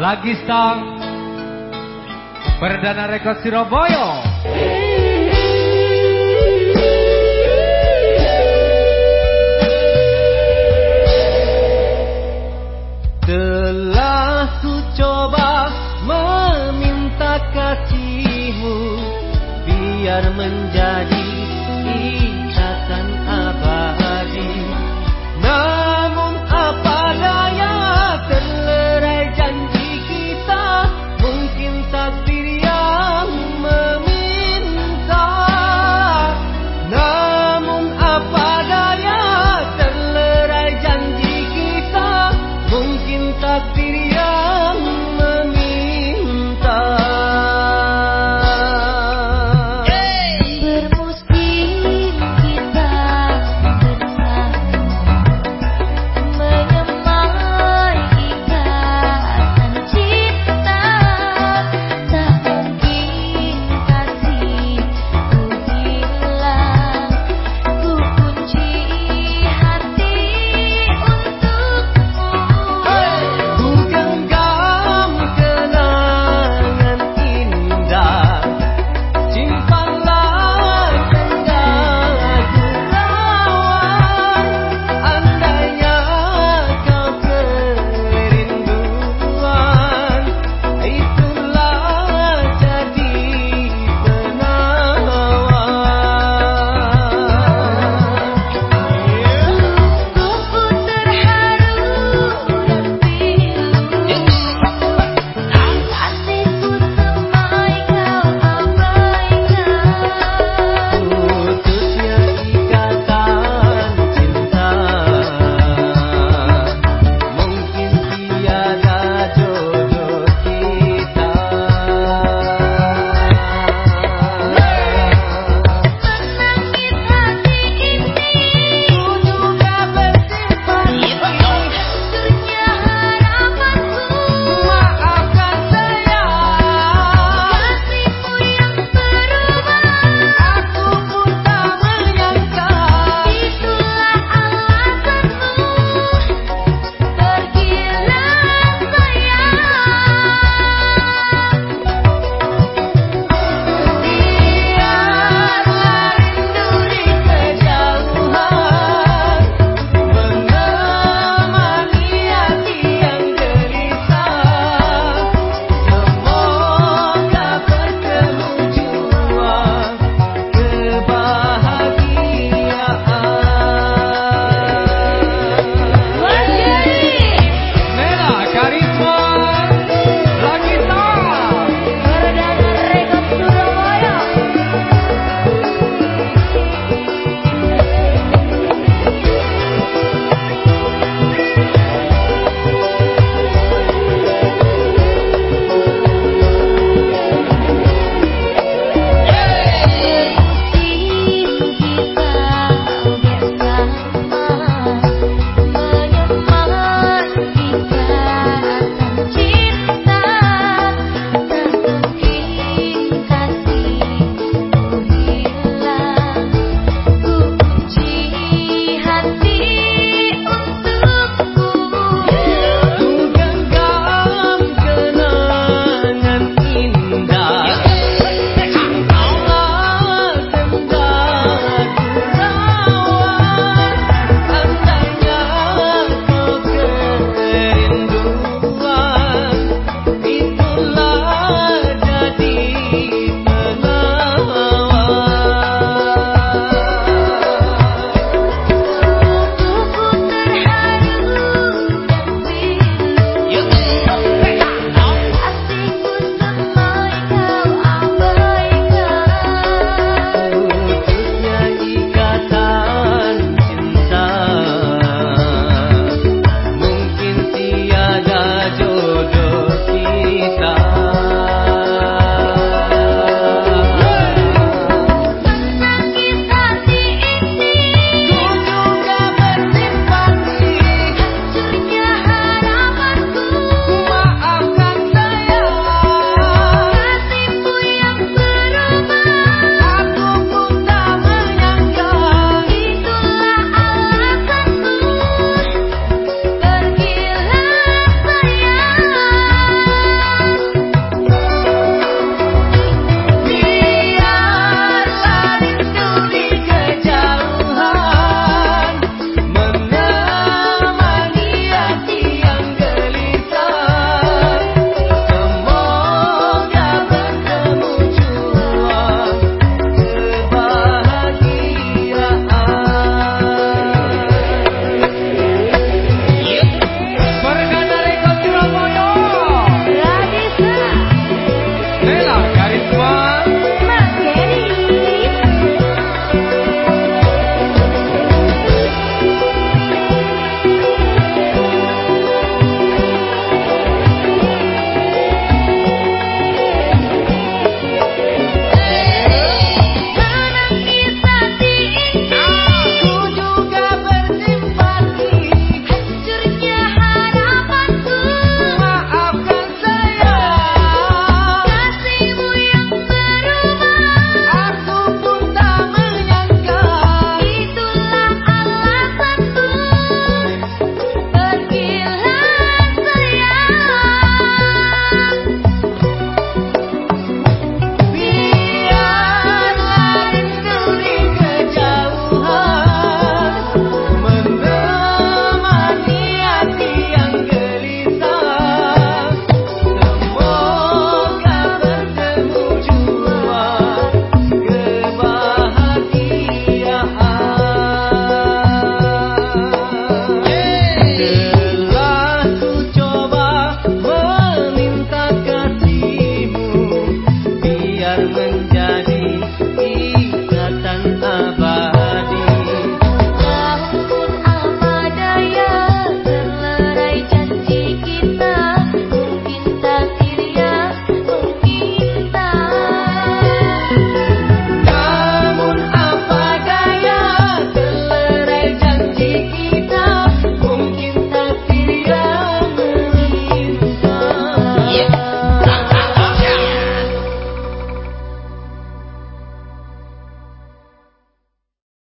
Lagi sang Perdana Rekod Siroboyo Telah ku coba meminta kasihmu biar menjadi